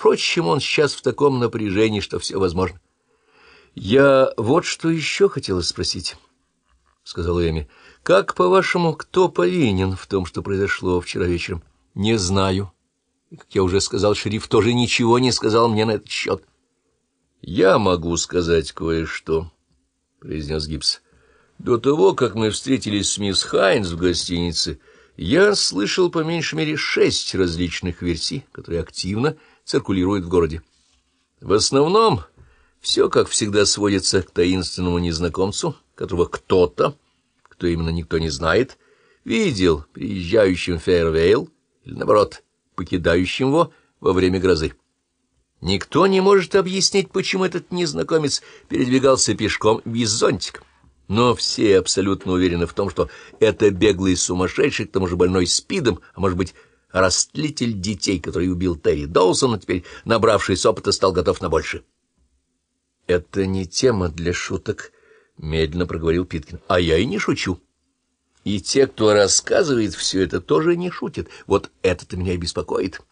Впрочем, он сейчас в таком напряжении, что все возможно. — Я вот что еще хотела спросить, — сказала Эми. — Как, по-вашему, кто повинен в том, что произошло вчера вечером? — Не знаю. Как я уже сказал, шериф тоже ничего не сказал мне на этот счет. — Я могу сказать кое-что, — произнес Гибс. — До того, как мы встретились с мисс Хайнс в гостинице, я слышал по меньшей мере шесть различных версий, которые активно циркулируют в городе. В основном все, как всегда, сводится к таинственному незнакомцу, которого кто-то, кто именно никто не знает, видел приезжающим в Фейервейл или, наоборот, покидающим его во время грозы. Никто не может объяснить, почему этот незнакомец передвигался пешком без зонтика. Но все абсолютно уверены в том, что это беглый сумасшедший, к тому же больной спидом, а может быть, растлитель детей, который убил Терри Доусон, а теперь, набравшись опыта, стал готов на больше. — Это не тема для шуток, — медленно проговорил Питкин. — А я и не шучу. И те, кто рассказывает все это, тоже не шутят. Вот это-то меня и беспокоит. —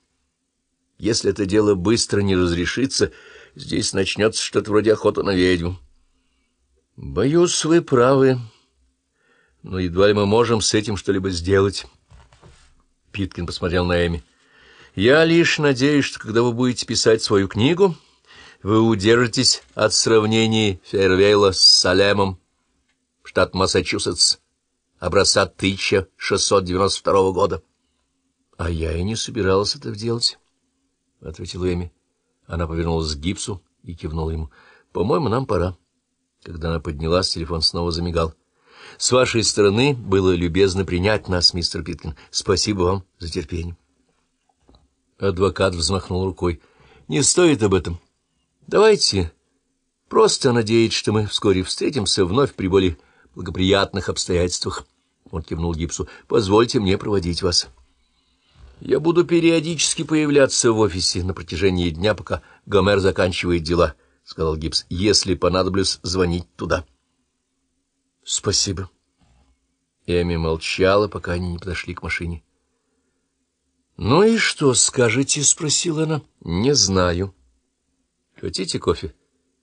если это дело быстро не разрешится, здесь начнется что-то вроде охоты на ведьму. Боюсь, вы правы, но едва ли мы можем с этим что-либо сделать. Питкин посмотрел на Эми. Я лишь надеюсь, что когда вы будете писать свою книгу, вы удержитесь от сравнений Фейервейла с Салемом, штат Массачусетс, образца 1692 года. А я и не собиралась это делать. — ответила Эми. Она повернулась к гипсу и кивнула ему. — По-моему, нам пора. Когда она поднялась, телефон снова замигал. — С вашей стороны было любезно принять нас, мистер Питкин. Спасибо вам за терпение. Адвокат взмахнул рукой. — Не стоит об этом. Давайте просто надеяться, что мы вскоре встретимся вновь при более благоприятных обстоятельствах. Он кивнул гипсу. — Позвольте мне проводить вас. — я буду периодически появляться в офисе на протяжении дня, пока Гомер заканчивает дела, — сказал Гибс. — Если понадоблюсь, звонить туда. — Спасибо. Эми молчала, пока они не подошли к машине. — Ну и что скажете? — спросила она. — Не знаю. — Хотите кофе?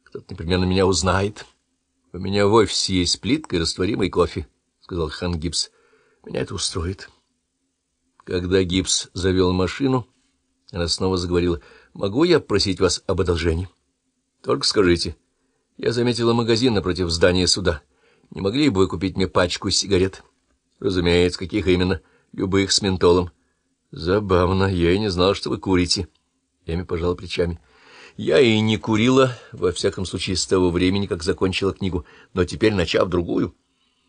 Кто-то непременно меня узнает. — У меня в офисе есть плитка и растворимый кофе, — сказал Хан Гибс. — Меня это устроит. — когда Гипс завел машину, она снова заговорила. «Могу я просить вас об одолжении? Только скажите. Я заметила магазин напротив здания суда. Не могли бы вы купить мне пачку сигарет? Разумеется, каких именно? Любых с ментолом. Забавно, я и не знал, что вы курите. Эми пожала плечами. Я и не курила, во всяком случае, с того времени, как закончила книгу, но теперь, начав другую...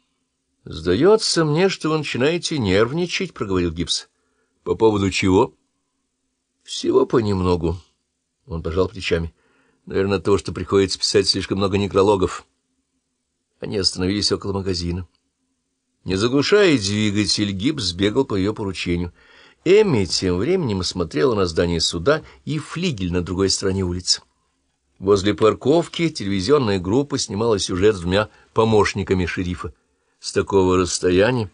— Сдается мне, что вы начинаете нервничать, — проговорил Гипс. — По поводу чего? — Всего понемногу. Он пожал плечами. — Наверное, того, что приходится писать слишком много некрологов. Они остановились около магазина. Не заглушая двигатель, Гипс бегал по ее поручению. Эмми тем временем смотрела на здание суда и флигель на другой стороне улицы. Возле парковки телевизионная группа снимала сюжет с двумя помощниками шерифа. С такого расстояния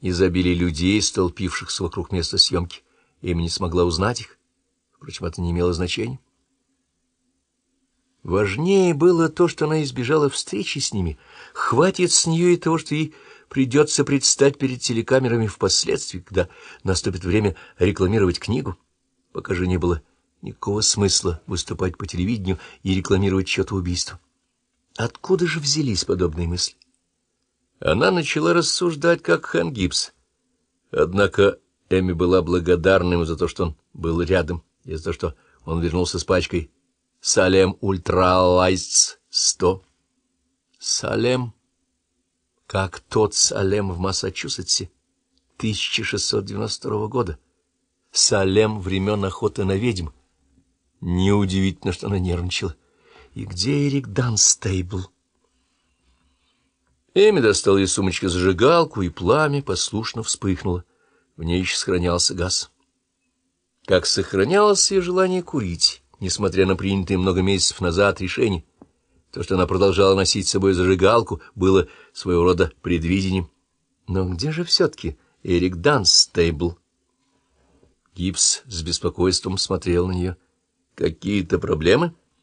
изобилие людей, столпившихся вокруг места съемки, Эми не смогла узнать их. Впрочем, это не имело значения. Важнее было то, что она избежала встречи с ними. Хватит с нее и того, что ей придется предстать перед телекамерами впоследствии, когда наступит время рекламировать книгу. Пока же не было никакого смысла выступать по телевидению и рекламировать чье-то убийство. Откуда же взялись подобные мысли? Она начала рассуждать, как Хэн Гибс. Однако Эми была благодарна ему за то, что он был рядом, и за то, что он вернулся с пачкой «Salem Ultra Lights 100». «Салем», как тот Салем в Массачусетсе 1692 года. Салем времен охоты на ведьм. Неудивительно, что она нервничала. И где Эрик Данстейбл? Эми достал из сумочки зажигалку, и пламя послушно вспыхнуло. В ней еще сохранялся газ. Как сохранялось ее желание курить, несмотря на принятые много месяцев назад решение. То, что она продолжала носить с собой зажигалку, было своего рода предвидением. Но где же все-таки Эрик Данстейбл? Гипс с беспокойством смотрел на нее. Какие-то проблемы?